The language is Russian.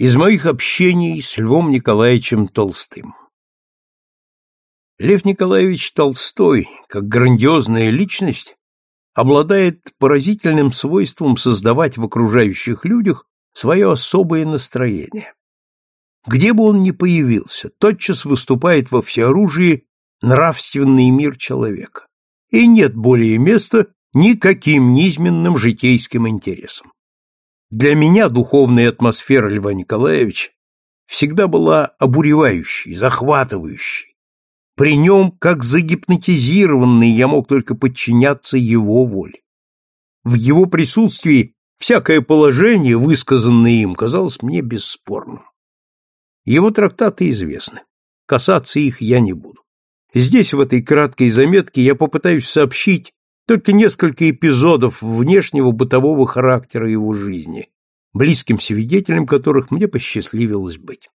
Из моих общений с Львом Николаевичем Толстым. Лев Николаевич Толстой, как грандиозная личность, обладает поразительным свойством создавать в окружающих людях свое особое настроение. Где бы он ни появился, тотчас выступает во всеоружии нравственный мир человека. И нет более места никаким низменным житейским интересам. Для меня духовная атмосфера Льва Николаевича всегда была обуревающей, захватывающей. При нем, как загипнотизированный, я мог только подчиняться его воле. В его присутствии всякое положение, высказанное им, казалось мне бесспорным. Его трактаты известны. Касаться их я не буду. Здесь, в этой краткой заметке, я попытаюсь сообщить только несколько эпизодов внешнего бытового характера его жизни, близким свидетелем которых мне посчастливилось быть.